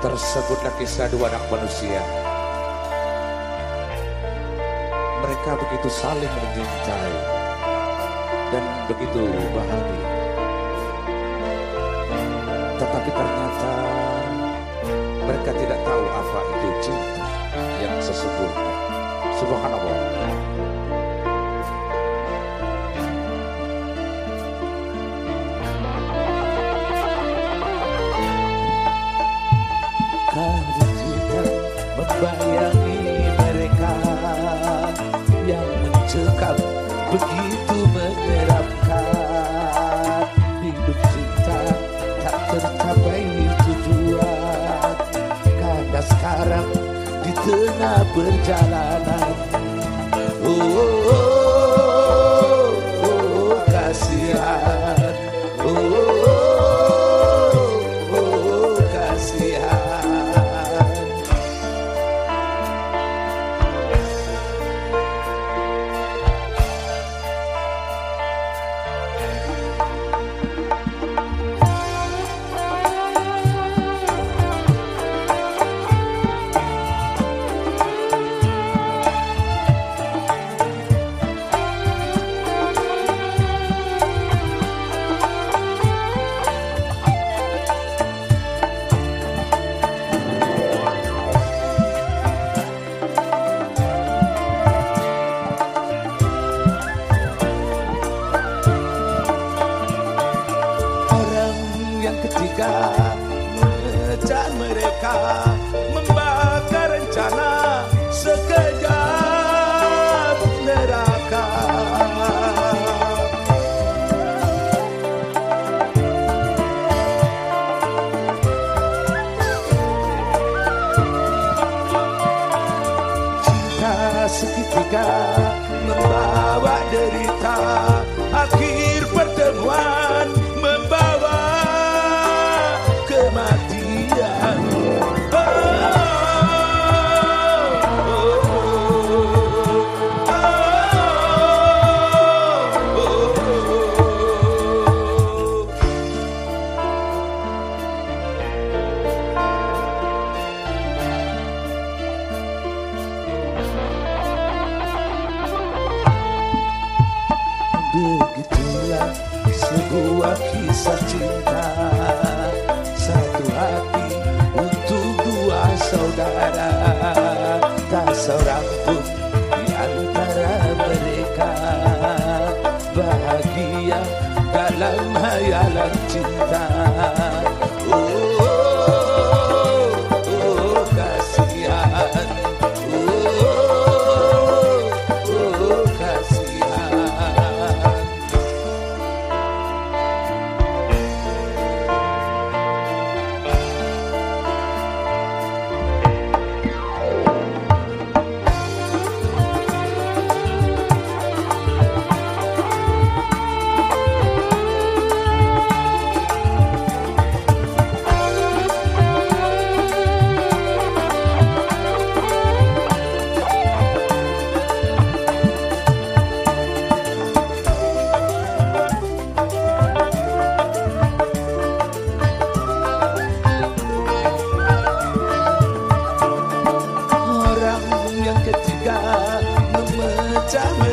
Tersebutlah kisah dua anak manusia. Mereka begitu saling mencintai dan begitu bahagia. Perjalanan oh, oh, oh, oh, kasihan derita sebuah kisah cinta. Satu hati untuk dua saudara. Tak seorang pun di antara mereka. Bahagia dalam hayalan cinta. Oh, oh, oh, kasihan Oh, oh, kasihan time.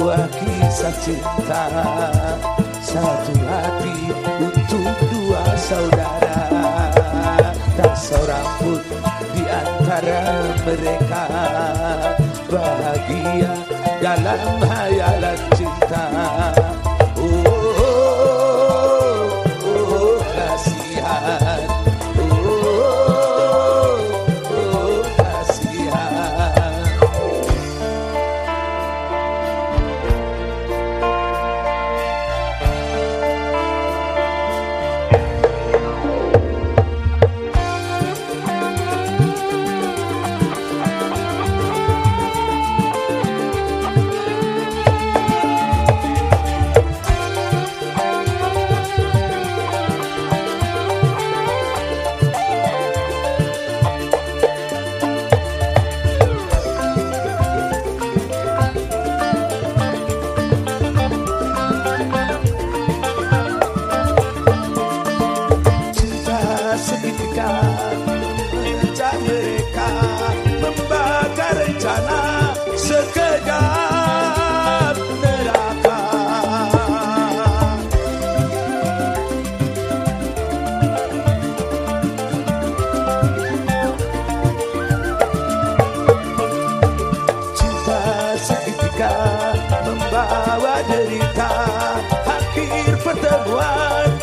sebuah kisah cinta Satu hati untuk dua saudara. Tak seorang pun di antara mereka Bahagia dalam hayalan cinta. membawa derita. Akhir pertemuan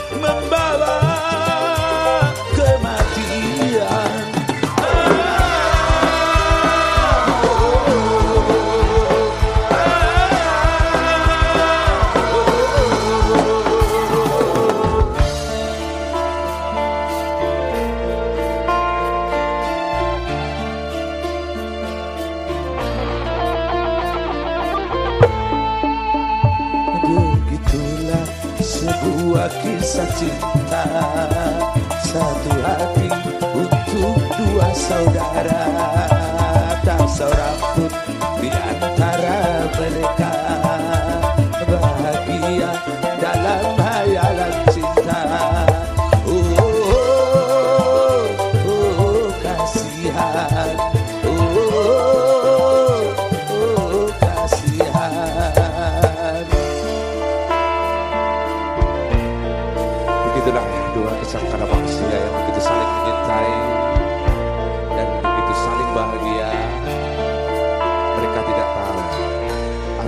dua kisah cinta. Satu hati untuk dua saudara. Tak seorang pun di antara mereka.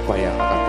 欢迎大家。